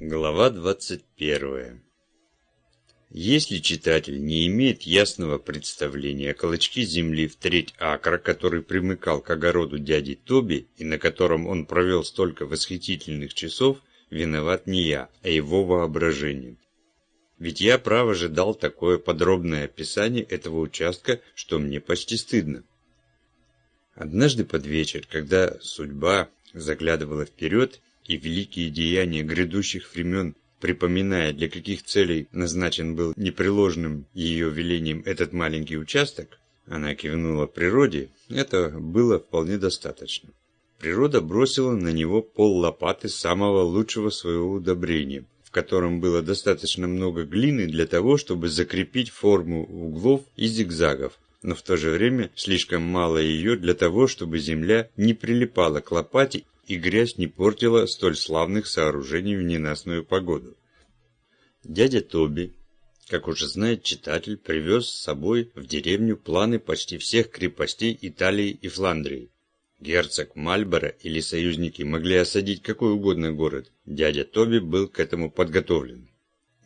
Глава 21 Если читатель не имеет ясного представления о клочке земли в треть акра, который примыкал к огороду дяди Тоби и на котором он провел столько восхитительных часов, виноват не я, а его воображение. Ведь я, право же, дал такое подробное описание этого участка, что мне почти стыдно. Однажды под вечер, когда судьба заглядывала вперед, и великие деяния грядущих времен, припоминая, для каких целей назначен был непреложным ее велением этот маленький участок, она кивнула природе, это было вполне достаточно. Природа бросила на него пол лопаты самого лучшего своего удобрения, в котором было достаточно много глины для того, чтобы закрепить форму углов и зигзагов, но в то же время слишком мало ее для того, чтобы земля не прилипала к лопате и грязь не портила столь славных сооружений в ненастную погоду. Дядя Тоби, как уже знает читатель, привез с собой в деревню планы почти всех крепостей Италии и Фландрии. Герцог Мальборо или союзники могли осадить какой угодно город. Дядя Тоби был к этому подготовлен.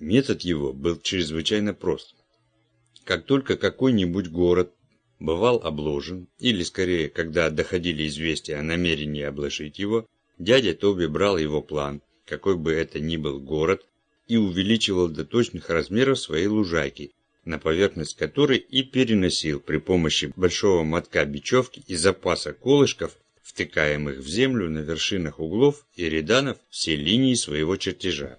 Метод его был чрезвычайно прост. Как только какой-нибудь город бывал обложен, или скорее, когда доходили известия о намерении обложить его, дядя Тоби брал его план, какой бы это ни был город, и увеличивал до точных размеров своей лужайки, на поверхность которой и переносил при помощи большого мотка бечевки и запаса колышков, втыкаемых в землю на вершинах углов и реданов все линии своего чертежа.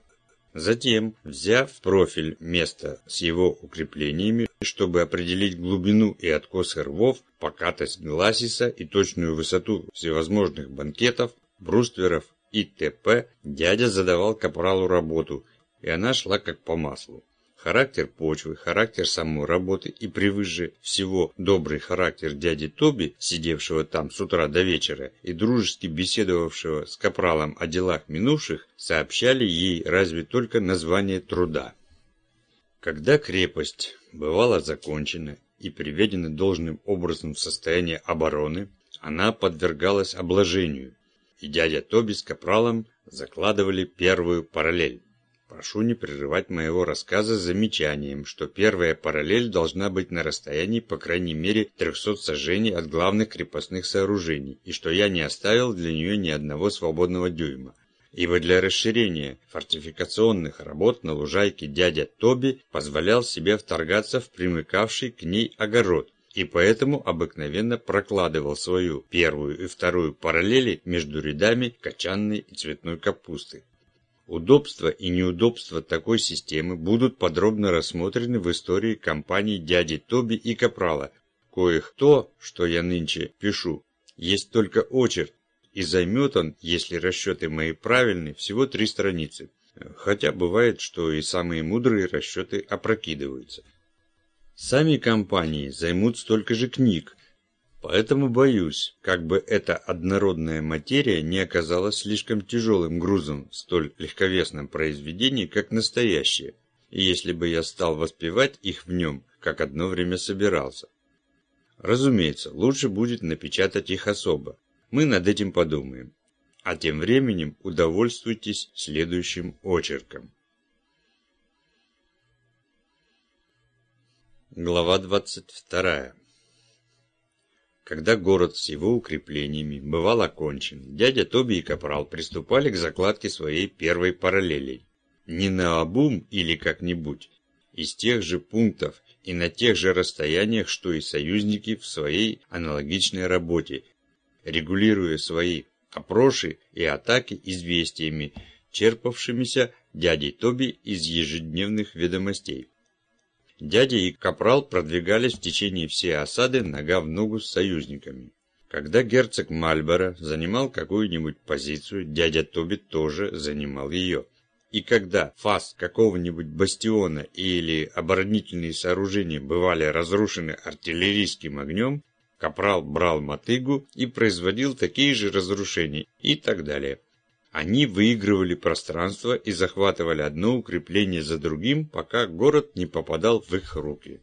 Затем, взяв в профиль место с его укреплениями, чтобы определить глубину и откос рвов, покатость гласиса и точную высоту всевозможных банкетов, брустверов и т.п., дядя задавал капралу работу, и она шла как по маслу. Характер почвы, характер самой работы и превыше всего добрый характер дяди Тоби, сидевшего там с утра до вечера и дружески беседовавшего с капралом о делах минувших, сообщали ей разве только название труда. Когда крепость бывала закончена и приведена должным образом в состояние обороны, она подвергалась обложению, и дядя Тоби с капралом закладывали первую параллель. Прошу не прерывать моего рассказа замечанием, что первая параллель должна быть на расстоянии по крайней мере 300 сажений от главных крепостных сооружений, и что я не оставил для нее ни одного свободного дюйма. Ибо для расширения фортификационных работ на лужайке дядя Тоби позволял себе вторгаться в примыкавший к ней огород, и поэтому обыкновенно прокладывал свою первую и вторую параллели между рядами качанной и цветной капусты. Удобства и неудобства такой системы будут подробно рассмотрены в истории компаний дяди Тоби и Капрала, коих то, что я нынче пишу, есть только очерк, и займет он, если расчеты мои правильны, всего три страницы. Хотя бывает, что и самые мудрые расчеты опрокидываются. Сами компании займут столько же книг, Поэтому боюсь, как бы эта однородная материя не оказалась слишком тяжелым грузом в столь легковесном произведении, как настоящее, и если бы я стал воспевать их в нем, как одно время собирался. Разумеется, лучше будет напечатать их особо. Мы над этим подумаем. А тем временем удовольствуйтесь следующим очерком. Глава 22 когда город с его укреплениями бывал окончен, дядя Тоби и Капрал приступали к закладке своей первой параллели. Не на обум или как-нибудь, из тех же пунктов и на тех же расстояниях, что и союзники в своей аналогичной работе, регулируя свои опроши и атаки известиями, черпавшимися дядей Тоби из ежедневных ведомостей. Дядя и Капрал продвигались в течение всей осады нога в ногу с союзниками. Когда герцог Мальборо занимал какую-нибудь позицию, дядя Тоби тоже занимал ее. И когда фас какого-нибудь бастиона или оборонительные сооружения бывали разрушены артиллерийским огнем, Капрал брал мотыгу и производил такие же разрушения и так далее. Они выигрывали пространство и захватывали одно укрепление за другим, пока город не попадал в их руки.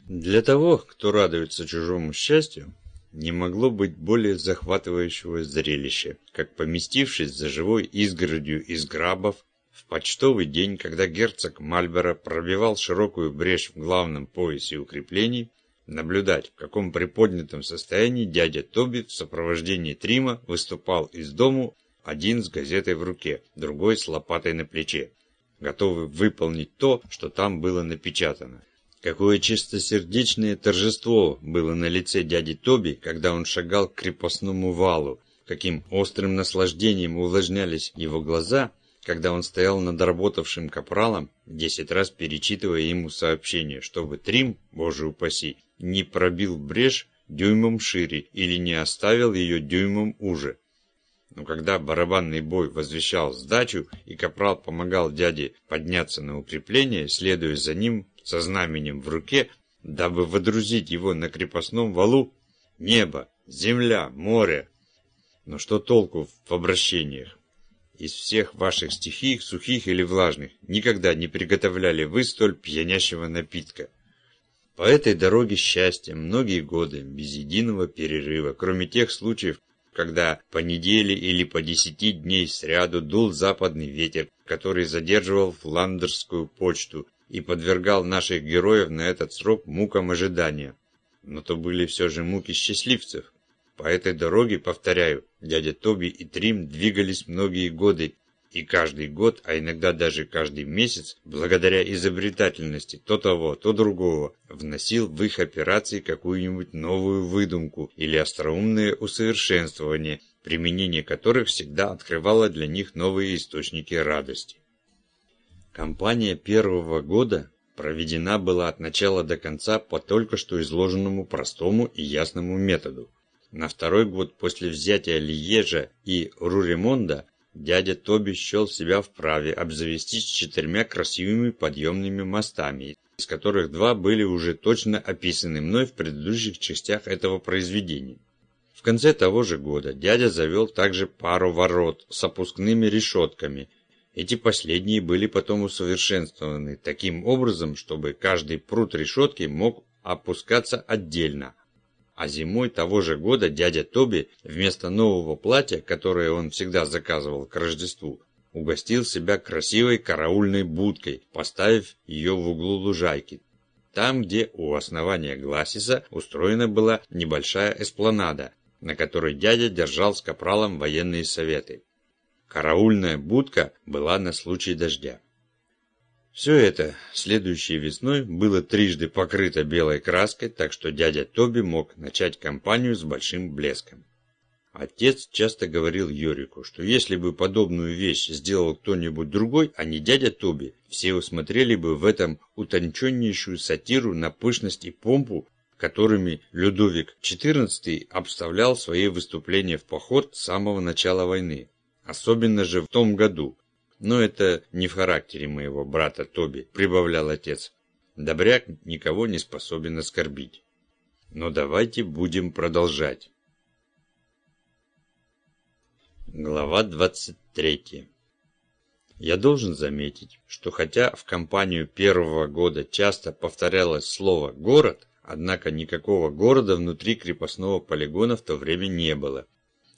Для того, кто радуется чужому счастью, не могло быть более захватывающего зрелища, как поместившись за живой изгородью из грабов, В почтовый день, когда герцог Мальборо пробивал широкую брешь в главном поясе укреплений, наблюдать, в каком приподнятом состоянии дядя Тоби в сопровождении Трима выступал из дому один с газетой в руке, другой с лопатой на плече, готовый выполнить то, что там было напечатано. Какое чистосердечное торжество было на лице дяди Тоби, когда он шагал к крепостному валу, каким острым наслаждением увлажнялись его глаза, когда он стоял над работавшим капралом, десять раз перечитывая ему сообщение, чтобы Трим, боже упаси, не пробил брешь дюймом шире или не оставил ее дюймом уже. Но когда барабанный бой возвещал сдачу, и капрал помогал дяде подняться на укрепление, следуя за ним со знаменем в руке, дабы водрузить его на крепостном валу, небо, земля, море. Но что толку в обращениях? Из всех ваших стихий, сухих или влажных, никогда не приготовляли вы столь пьянящего напитка. По этой дороге счастья многие годы, без единого перерыва, кроме тех случаев, когда по неделе или по десяти дней сряду дул западный ветер, который задерживал фландерскую почту и подвергал наших героев на этот срок мукам ожидания. Но то были все же муки счастливцев. По этой дороге, повторяю, дядя Тоби и Трим двигались многие годы, и каждый год, а иногда даже каждый месяц, благодаря изобретательности то того, то другого, вносил в их операции какую-нибудь новую выдумку или остроумное усовершенствование, применение которых всегда открывало для них новые источники радости. Кампания первого года проведена была от начала до конца по только что изложенному простому и ясному методу. На второй год после взятия Лиежа и Руремонда дядя Тоби счел себя вправе обзавестись четырьмя красивыми подъемными мостами, из которых два были уже точно описаны мной в предыдущих частях этого произведения. В конце того же года дядя завел также пару ворот с опускными решетками – эти последние были потом усовершенствованы таким образом, чтобы каждый пруд решетки мог опускаться отдельно. А зимой того же года дядя Тоби вместо нового платья, которое он всегда заказывал к Рождеству, угостил себя красивой караульной будкой, поставив ее в углу лужайки. Там, где у основания Гласиса устроена была небольшая эспланада, на которой дядя держал с капралом военные советы. Караульная будка была на случай дождя. Все это следующей весной было трижды покрыто белой краской, так что дядя Тоби мог начать кампанию с большим блеском. Отец часто говорил Йорику, что если бы подобную вещь сделал кто-нибудь другой, а не дядя Тоби, все усмотрели бы в этом утонченнейшую сатиру на пышность и помпу, которыми Людовик XIV обставлял свои выступления в поход с самого начала войны. Особенно же в том году. Но это не в характере моего брата Тоби, прибавлял отец. Добряк никого не способен оскорбить. Но давайте будем продолжать. Глава 23 Я должен заметить, что хотя в кампанию первого года часто повторялось слово «город», однако никакого города внутри крепостного полигона в то время не было.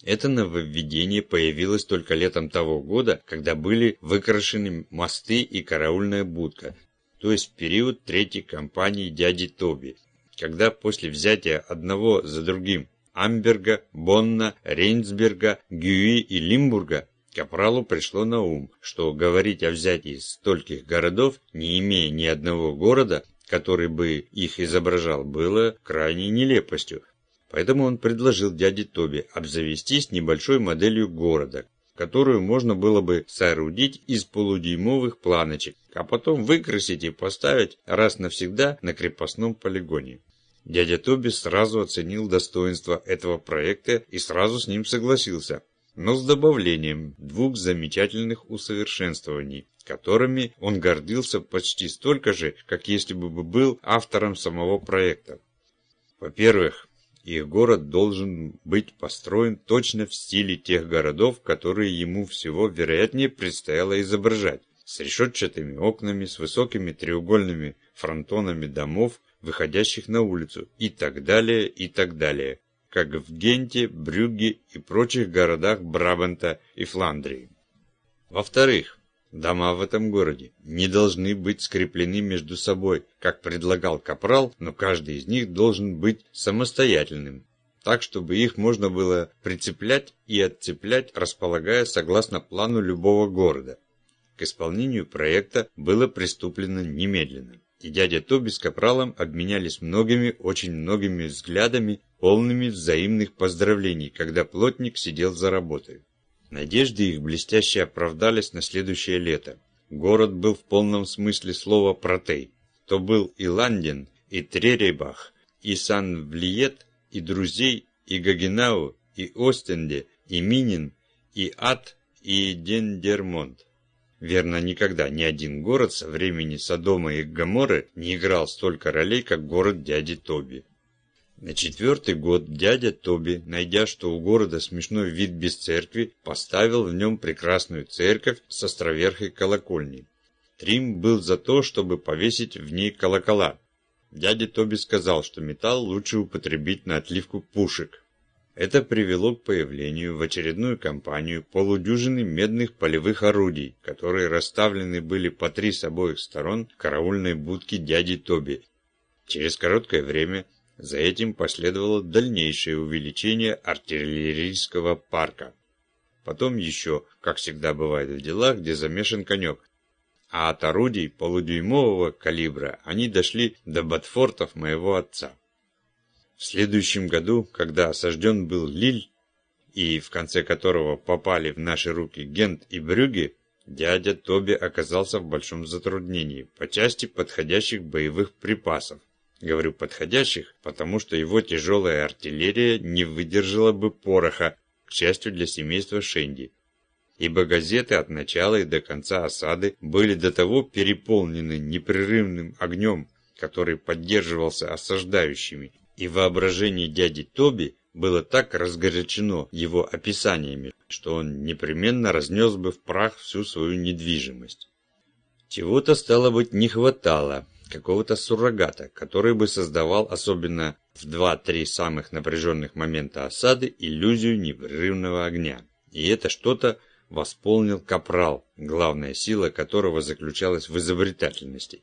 Это нововведение появилось только летом того года, когда были выкрашены мосты и караульная будка, то есть в период третьей кампании дяди Тоби, когда после взятия одного за другим Амберга, Бонна, Рейнсберга, Гюи и Лимбурга Капралу пришло на ум, что говорить о взятии стольких городов, не имея ни одного города, который бы их изображал, было крайней нелепостью, Поэтому он предложил дяде Тоби обзавестись небольшой моделью города, которую можно было бы соорудить из полудюймовых планочек, а потом выкрасить и поставить раз навсегда на крепостном полигоне. Дядя Тоби сразу оценил достоинство этого проекта и сразу с ним согласился, но с добавлением двух замечательных усовершенствований, которыми он гордился почти столько же, как если бы был автором самого проекта. Во-первых, их город должен быть построен точно в стиле тех городов, которые ему всего вероятнее предстояло изображать, с решетчатыми окнами, с высокими треугольными фронтонами домов, выходящих на улицу, и так далее, и так далее, как в Генте, Брюгге и прочих городах Брабанта и Фландрии. Во-вторых, Дома в этом городе не должны быть скреплены между собой, как предлагал Капрал, но каждый из них должен быть самостоятельным, так, чтобы их можно было прицеплять и отцеплять, располагая согласно плану любого города. К исполнению проекта было приступлено немедленно, и дядя Тоби с Капралом обменялись многими, очень многими взглядами, полными взаимных поздравлений, когда плотник сидел за работой. Надежды их блестяще оправдались на следующее лето. Город был в полном смысле слова протей. То был и Ланден, и Треребах, и Сан-Влиет, и Друзей, и Гагенау, и Остенде, и Минин, и Ад, и Дендермонт. Верно, никогда ни один город со времени Содома и Гоморры не играл столько ролей, как город дяди Тоби. На четвертый год дядя Тоби, найдя, что у города смешной вид без церкви, поставил в нем прекрасную церковь с островерхой колокольней. Трим был за то, чтобы повесить в ней колокола. Дядя Тоби сказал, что металл лучше употребить на отливку пушек. Это привело к появлению в очередную кампанию полудюжины медных полевых орудий, которые расставлены были по три с обоих сторон караульной будки дяди Тоби. Через короткое время за этим последовало дальнейшее увеличение артиллерийского парка. Потом еще, как всегда бывает в делах, где замешан конек. А от орудий полудюймового калибра они дошли до ботфортов моего отца. В следующем году, когда осажден был Лиль, и в конце которого попали в наши руки Гент и Брюги, дядя Тоби оказался в большом затруднении по части подходящих боевых припасов. Говорю подходящих, потому что его тяжелая артиллерия не выдержала бы пороха, к счастью для семейства Шенди. Ибо газеты от начала и до конца осады были до того переполнены непрерывным огнем, который поддерживался осаждающими, и воображение дяди Тоби было так разгорячено его описаниями, что он непременно разнес бы в прах всю свою недвижимость. Чего-то, стало быть, не хватало, какого-то суррогата, который бы создавал, особенно в 2-3 самых напряженных момента осады, иллюзию непрерывного огня. И это что-то восполнил Капрал, главная сила которого заключалась в изобретательности.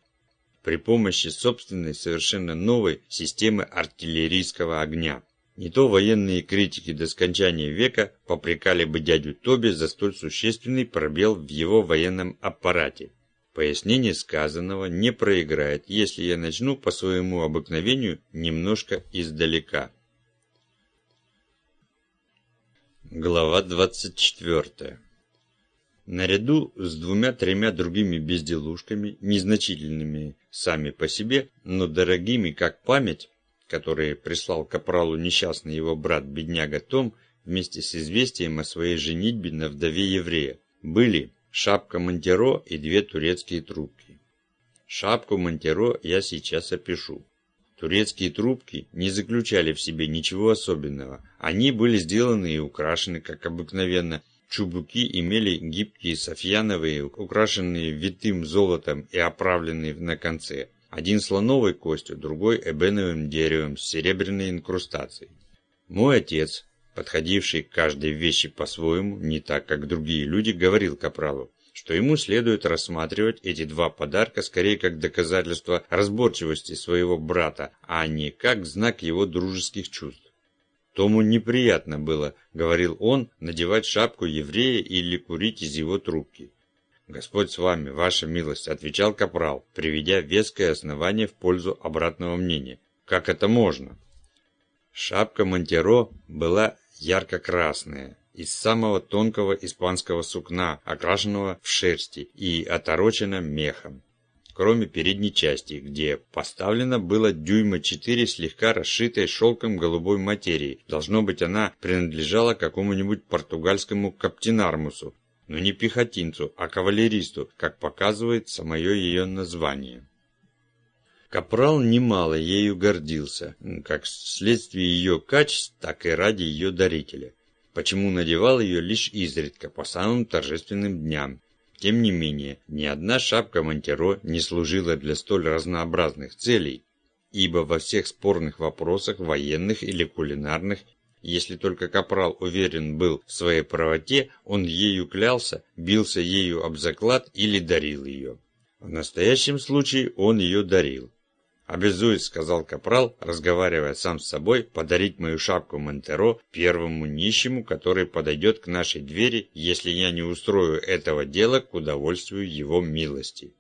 При помощи собственной совершенно новой системы артиллерийского огня. Не то военные критики до скончания века попрекали бы дядю Тоби за столь существенный пробел в его военном аппарате. Пояснение сказанного не проиграет, если я начну по своему обыкновению немножко издалека. Глава 24 Наряду с двумя-тремя другими безделушками, незначительными сами по себе, но дорогими как память, которые прислал Капралу несчастный его брат-бедняга Том вместе с известием о своей женитьбе на вдове еврея, были шапка Монтеро и две турецкие трубки. Шапку Монтеро я сейчас опишу. Турецкие трубки не заключали в себе ничего особенного. Они были сделаны и украшены, как обыкновенно. Чубуки имели гибкие софьяновые, украшенные витым золотом и оправленные на конце. Один слоновой костью, другой эбеновым деревом с серебряной инкрустацией. Мой отец, подходивший к каждой вещи по-своему, не так, как другие люди, говорил Капралу, что ему следует рассматривать эти два подарка скорее как доказательство разборчивости своего брата, а не как знак его дружеских чувств. Тому неприятно было, говорил он, надевать шапку еврея или курить из его трубки. «Господь с вами, ваша милость», — отвечал Капрал, приведя веское основание в пользу обратного мнения. «Как это можно?» Шапка Монтеро была ярко-красная, из самого тонкого испанского сукна, окрашенного в шерсти и оторочена мехом. Кроме передней части, где поставлено было дюйма 4 слегка расшитой шелком голубой материи. Должно быть, она принадлежала какому-нибудь португальскому каптинармусу, но не пехотинцу, а кавалеристу, как показывает самое ее название. Капрал немало ею гордился, как вследствие ее качеств, так и ради ее дарителя. Почему надевал ее лишь изредка, по самым торжественным дням. Тем не менее, ни одна шапка Монтеро не служила для столь разнообразных целей, ибо во всех спорных вопросах, военных или кулинарных, Если только капрал уверен был в своей правоте, он ею клялся, бился ею об заклад или дарил ее. В настоящем случае он ее дарил. «Обязуюсь», — сказал Капрал, разговаривая сам с собой, «подарить мою шапку Монтеро первому нищему, который подойдет к нашей двери, если я не устрою этого дела к удовольствию его милости».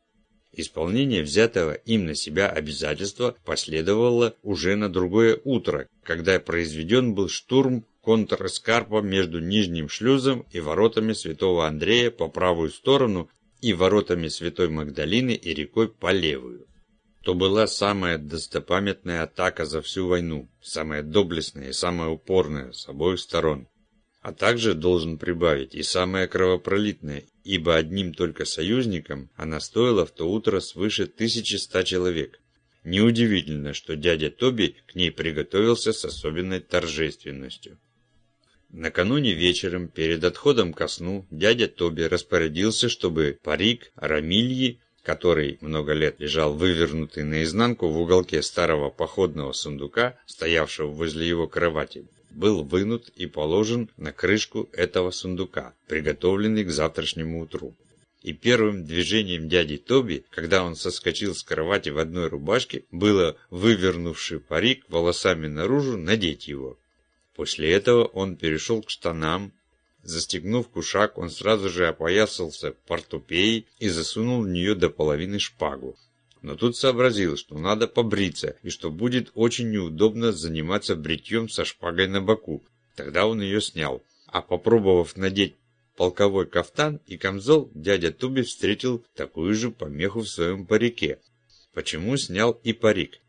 Исполнение взятого им на себя обязательства последовало уже на другое утро, когда произведен был штурм контр-эскарпа между нижним шлюзом и воротами Святого Андрея по правую сторону и воротами Святой Магдалины и рекой по левую. То была самая достопамятная атака за всю войну, самая доблестная и самая упорная с обоих сторон а также должен прибавить и самое кровопролитное, ибо одним только союзникам она стоила в то утро свыше 1100 человек. Неудивительно, что дядя Тоби к ней приготовился с особенной торжественностью. Накануне вечером, перед отходом ко сну, дядя Тоби распорядился, чтобы парик Рамильи, который много лет лежал вывернутый наизнанку в уголке старого походного сундука, стоявшего возле его кровати, был вынут и положен на крышку этого сундука, приготовленный к завтрашнему утру. И первым движением дяди Тоби, когда он соскочил с кровати в одной рубашке, было, вывернувший парик волосами наружу, надеть его. После этого он перешел к штанам. Застегнув кушак, он сразу же опоясался портупеей и засунул в нее до половины шпагу но тут сообразил, что надо побриться и что будет очень неудобно заниматься бритьем со шпагой на боку. Тогда он ее снял. А попробовав надеть полковой кафтан и камзол, дядя Туби встретил такую же помеху в своем парике. Почему снял и парик?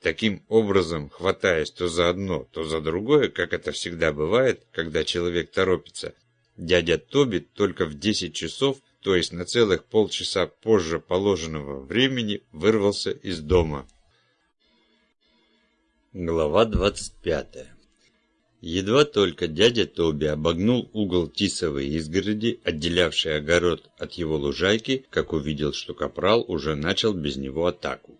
Таким образом, хватаясь то за одно, то за другое, как это всегда бывает, когда человек торопится, дядя Тоби только в 10 часов то есть на целых полчаса позже положенного времени, вырвался из дома. Глава 25 Едва только дядя Тоби обогнул угол тисовой изгороди, отделявший огород от его лужайки, как увидел, что капрал уже начал без него атаку.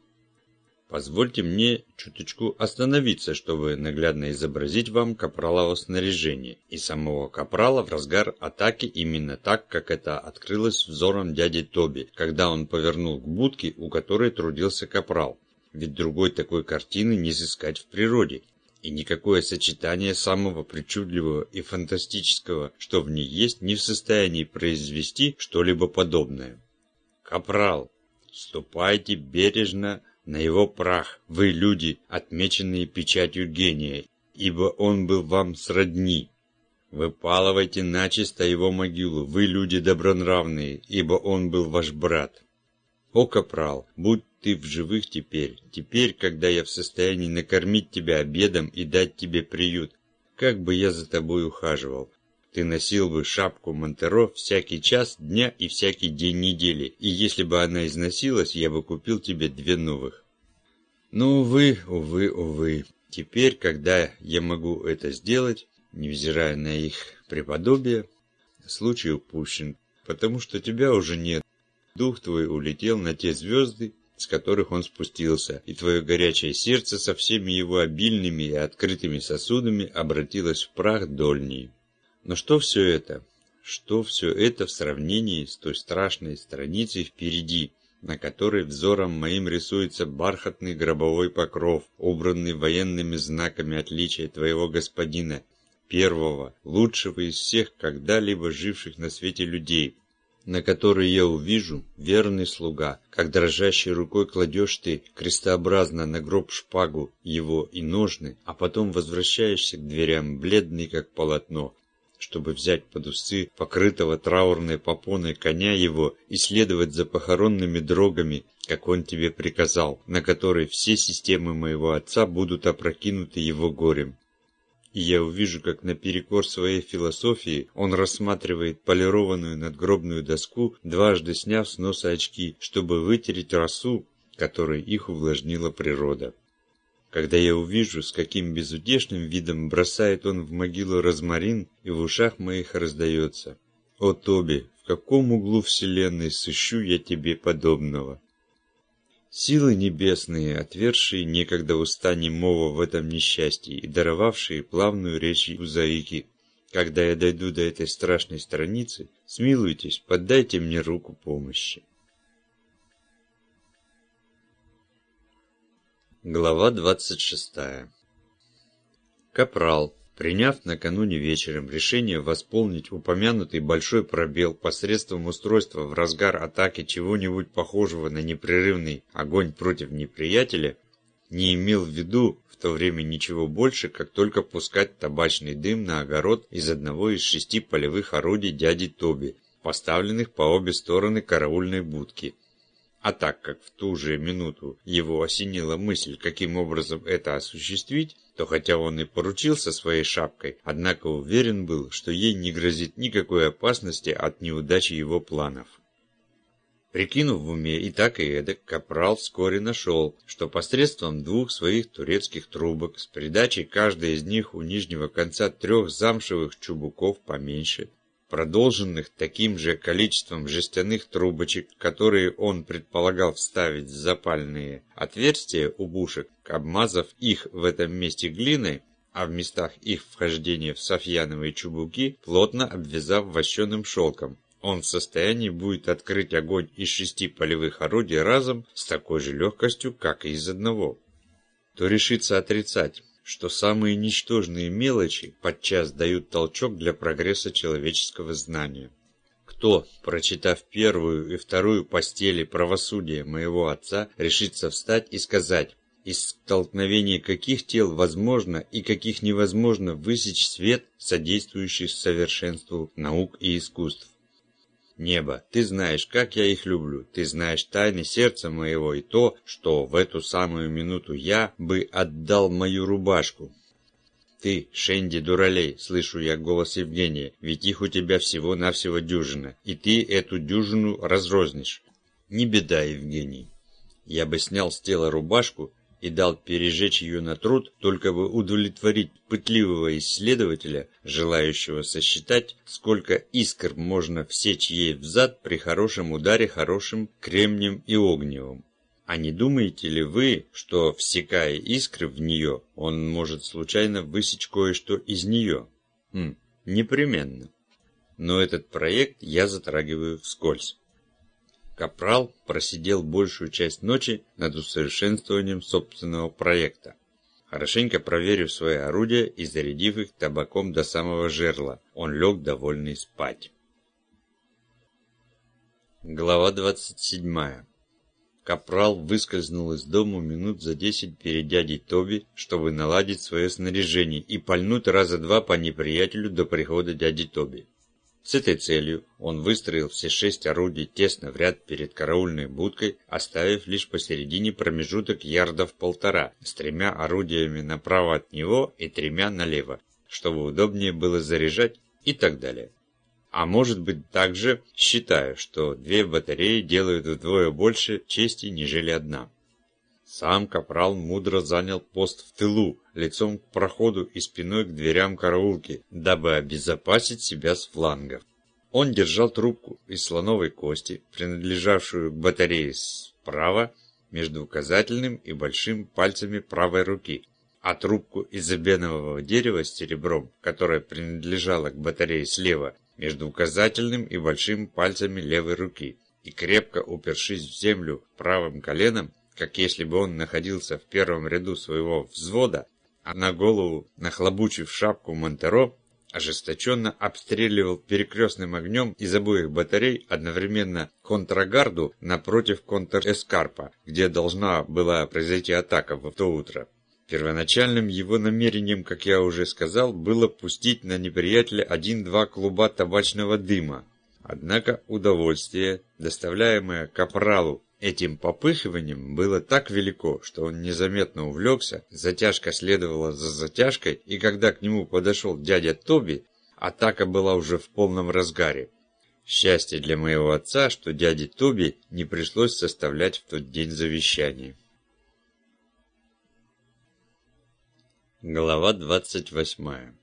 Позвольте мне чуточку остановиться, чтобы наглядно изобразить вам капралово снаряжение и самого капрала в разгар атаки именно так, как это открылось взором дяди Тоби, когда он повернул к будке, у которой трудился капрал. Ведь другой такой картины не сыскать в природе, и никакое сочетание самого причудливого и фантастического, что в ней есть, не в состоянии произвести что-либо подобное. «Капрал, ступайте бережно на его прах, вы, люди, отмеченные печатью гения, ибо он был вам сродни. Выпалывайте начисто его могилу, вы, люди добронравные, ибо он был ваш брат. О, капрал, будь ты в живых теперь, теперь, когда я в состоянии накормить тебя обедом и дать тебе приют, как бы я за тобой ухаживал, ты носил бы шапку Монтеро всякий час дня и всякий день недели, и если бы она износилась, я бы купил тебе две новых. Но, увы, увы, увы, теперь, когда я могу это сделать, невзирая на их преподобие, случай упущен, потому что тебя уже нет. Дух твой улетел на те звезды, с которых он спустился, и твое горячее сердце со всеми его обильными и открытыми сосудами обратилось в прах дольний. Но что все это? Что все это в сравнении с той страшной страницей впереди, на которой взором моим рисуется бархатный гробовой покров, убранный военными знаками отличия твоего господина, первого, лучшего из всех когда-либо живших на свете людей, на который я увижу, верный слуга, как дрожащей рукой кладешь ты крестообразно на гроб шпагу его и ножны, а потом возвращаешься к дверям, бледный как полотно, чтобы взять под усы покрытого траурной попоной коня его и следовать за похоронными дрогами, как он тебе приказал, на которой все системы моего отца будут опрокинуты его горем. И я увижу, как наперекор своей философии он рассматривает полированную надгробную доску, дважды сняв с носа очки, чтобы вытереть росу, которой их увлажнила природа. Когда я увижу, с каким безутешным видом бросает он в могилу розмарин, и в ушах моих раздается. «О, Тоби, в каком углу вселенной сыщу я тебе подобного?» Силы небесные, отвершие некогда уста немого в этом несчастье и даровавшие плавную речь Узаики, когда я дойду до этой страшной страницы, смилуйтесь, поддайте мне руку помощи. Глава 26 Капрал, приняв накануне вечером решение восполнить упомянутый большой пробел посредством устройства в разгар атаки чего-нибудь похожего на непрерывный огонь против неприятеля, не имел в виду в то время ничего больше, как только пускать табачный дым на огород из одного из шести полевых орудий дяди Тоби, поставленных по обе стороны караульной будки – а так как в ту же минуту его осенила мысль, каким образом это осуществить, то хотя он и поручился своей шапкой, однако уверен был, что ей не грозит никакой опасности от неудачи его планов. Прикинув в уме и так и эдак, Капрал вскоре нашел, что посредством двух своих турецких трубок с придачей каждой из них у нижнего конца трех замшевых чубуков поменьше, продолженных таким же количеством жестяных трубочек, которые он предполагал вставить в запальные отверстия у бушек, обмазав их в этом месте глиной, а в местах их вхождения в софьяновые чубуки плотно обвязав вощеным шелком. Он в состоянии будет открыть огонь из шести полевых орудий разом с такой же легкостью, как и из одного. То решится отрицать, что самые ничтожные мелочи подчас дают толчок для прогресса человеческого знания. Кто, прочитав первую и вторую постели правосудия моего отца, решится встать и сказать, из столкновения каких тел возможно и каких невозможно высечь свет, содействующий совершенству наук и искусств? Небо, ты знаешь, как я их люблю, ты знаешь тайны сердца моего и то, что в эту самую минуту я бы отдал мою рубашку. Ты, Шенди Дуралей, слышу я голос Евгения, ведь их у тебя всего-навсего дюжина, и ты эту дюжину разрознешь. Не беда, Евгений. Я бы снял с тела рубашку и дал пережечь ее на труд, только бы удовлетворить пытливого исследователя, желающего сосчитать, сколько искр можно всечь ей взад при хорошем ударе хорошим кремнем и огневым. А не думаете ли вы, что, всекая искры в нее, он может случайно высечь кое-что из нее? Хм, непременно. Но этот проект я затрагиваю вскользь. Капрал просидел большую часть ночи над усовершенствованием собственного проекта. Хорошенько проверив свои орудия и зарядив их табаком до самого жерла, он лег довольный спать. Глава 27. Капрал выскользнул из дому минут за десять перед дядей Тоби, чтобы наладить свое снаряжение и пальнуть раза два по неприятелю до прихода дяди Тоби. С этой целью он выстроил все шесть орудий тесно в ряд перед караульной будкой, оставив лишь посередине промежуток ярдов полтора, с тремя орудиями направо от него и тремя налево, чтобы удобнее было заряжать и так далее. А может быть также считаю, что две батареи делают вдвое больше чести, нежели одна. Сам капрал мудро занял пост в тылу, лицом к проходу и спиной к дверям караулки, дабы обезопасить себя с флангов. Он держал трубку из слоновой кости, принадлежавшую к батарее справа, между указательным и большим пальцами правой руки, а трубку из эбенового дерева с серебром, которая принадлежала к батарее слева, между указательным и большим пальцами левой руки, и крепко упершись в землю правым коленом, как если бы он находился в первом ряду своего взвода, а на голову, нахлобучив шапку Монтеро, ожесточенно обстреливал перекрестным огнем из обоих батарей одновременно контрагарду напротив контр-эскарпа, где должна была произойти атака в то утро. Первоначальным его намерением, как я уже сказал, было пустить на неприятеля один-два клуба табачного дыма. Однако удовольствие, доставляемое капралу Этим попыхиванием было так велико, что он незаметно увлекся, затяжка следовала за затяжкой, и когда к нему подошел дядя Тоби, атака была уже в полном разгаре. Счастье для моего отца, что дяде Тоби не пришлось составлять в тот день завещание. Глава 28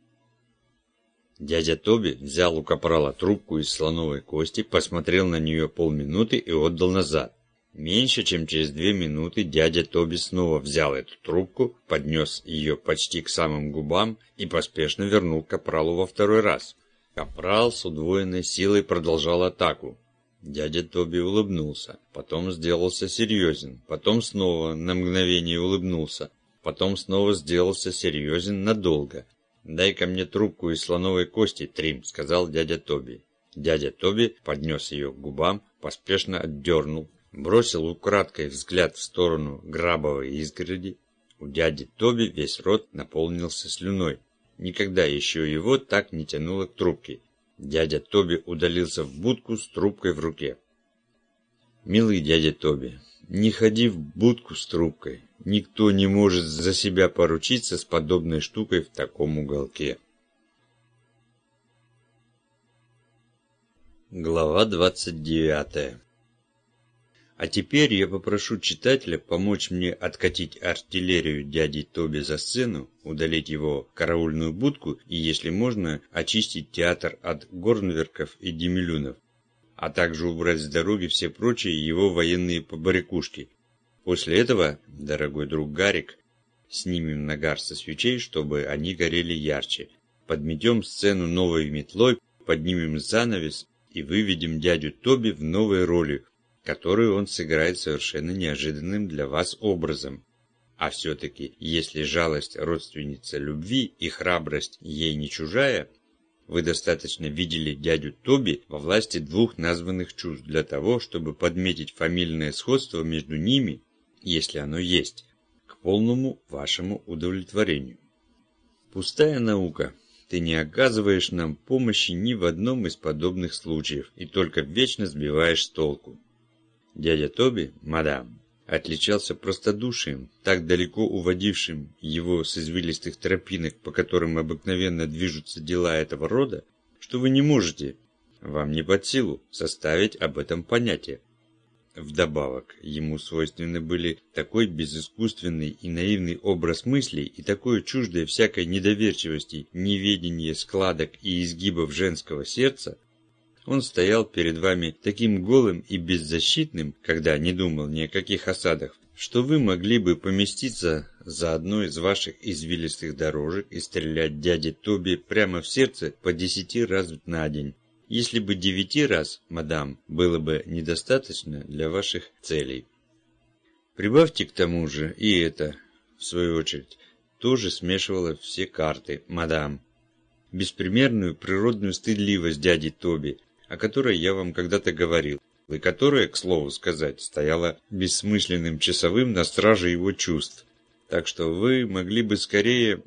Дядя Тоби взял у капрала трубку из слоновой кости, посмотрел на нее полминуты и отдал назад. Меньше чем через две минуты дядя Тоби снова взял эту трубку, поднес ее почти к самым губам и поспешно вернул капралу во второй раз. Капрал с удвоенной силой продолжал атаку. Дядя Тоби улыбнулся, потом сделался серьезен, потом снова на мгновение улыбнулся, потом снова сделался серьезен надолго. «Дай-ка мне трубку из слоновой кости, Трим», — сказал дядя Тоби. Дядя Тоби поднес ее к губам, поспешно отдернул, бросил украдкой взгляд в сторону грабовой изгороди. У дяди Тоби весь рот наполнился слюной. Никогда еще его так не тянуло к трубке. Дядя Тоби удалился в будку с трубкой в руке. «Милый дядя Тоби, не ходи в будку с трубкой. Никто не может за себя поручиться с подобной штукой в таком уголке». Глава двадцать девятая а теперь я попрошу читателя помочь мне откатить артиллерию дяди Тоби за сцену, удалить его караульную будку и, если можно, очистить театр от горнверков и демилюнов, а также убрать с дороги все прочие его военные побарякушки. После этого, дорогой друг Гарик, снимем нагар со свечей, чтобы они горели ярче, подметем сцену новой метлой, поднимем занавес и выведем дядю Тоби в новой роли, которую он сыграет совершенно неожиданным для вас образом. А все-таки, если жалость родственница любви и храбрость ей не чужая, вы достаточно видели дядю Тоби во власти двух названных чувств для того, чтобы подметить фамильное сходство между ними, если оно есть, к полному вашему удовлетворению. Пустая наука. Ты не оказываешь нам помощи ни в одном из подобных случаев и только вечно сбиваешь с толку. Дядя Тоби, мадам, отличался простодушием, так далеко уводившим его с извилистых тропинок, по которым обыкновенно движутся дела этого рода, что вы не можете, вам не под силу, составить об этом понятие. Вдобавок, ему свойственны были такой безыскусственный и наивный образ мыслей и такое чуждое всякой недоверчивости неведение складок и изгибов женского сердца, он стоял перед вами таким голым и беззащитным, когда не думал ни о каких осадах, что вы могли бы поместиться за одной из ваших извилистых дорожек и стрелять дяде Тоби прямо в сердце по десяти раз на день. Если бы девяти раз, мадам, было бы недостаточно для ваших целей. Прибавьте к тому же и это, в свою очередь, тоже смешивало все карты, мадам. Беспримерную природную стыдливость дяди Тоби, о которой я вам когда-то говорил, и которая, к слову сказать, стояла бессмысленным часовым на страже его чувств. Так что вы могли бы скорее...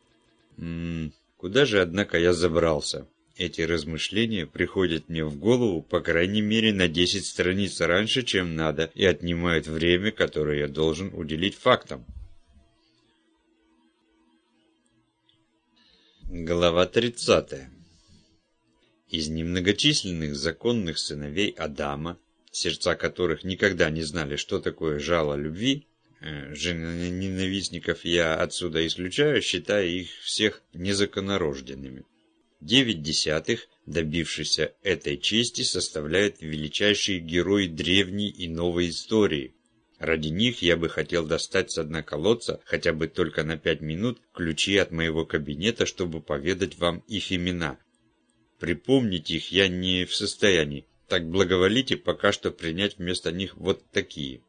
М -м, куда же, однако, я забрался? Эти размышления приходят мне в голову, по крайней мере, на 10 страниц раньше, чем надо, и отнимают время, которое я должен уделить фактам. Глава 30 из немногочисленных законных сыновей Адама, сердца которых никогда не знали, что такое жало любви, э, женоненавистников я отсюда исключаю, считая их всех незаконорожденными. Девять десятых, добившихся этой чести, составляют величайшие герои древней и новой истории. Ради них я бы хотел достать с дна колодца, хотя бы только на пять минут, ключи от моего кабинета, чтобы поведать вам их имена, Припомнить их я не в состоянии. Так благоволите пока что принять вместо них вот такие.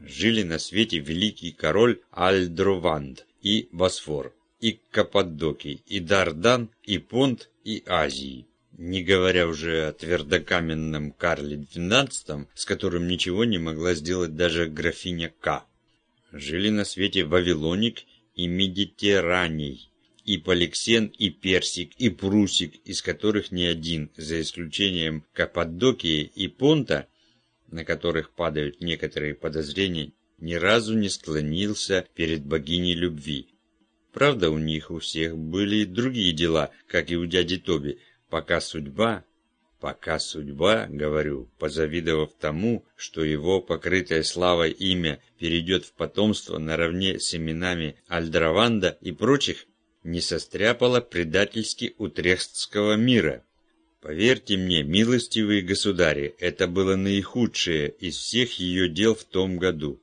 Жили на свете великий король Альдрованд и Босфор, и Каппадокий, и Дардан, и Понт, и Азии. Не говоря уже о твердокаменном Карле XII, с которым ничего не могла сделать даже графиня К. Жили на свете Вавилоник и Медитераний, и Поликсен, и Персик, и Прусик, из которых ни один, за исключением Каппадокии и Понта, на которых падают некоторые подозрения, ни разу не склонился перед богиней любви. Правда, у них у всех были и другие дела, как и у дяди Тоби, пока судьба, пока судьба, говорю, позавидовав тому, что его покрытое славой имя перейдет в потомство наравне с именами Альдраванда и прочих, не состряпала предательски утрехтского мира. Поверьте мне, милостивые государи, это было наихудшее из всех ее дел в том году.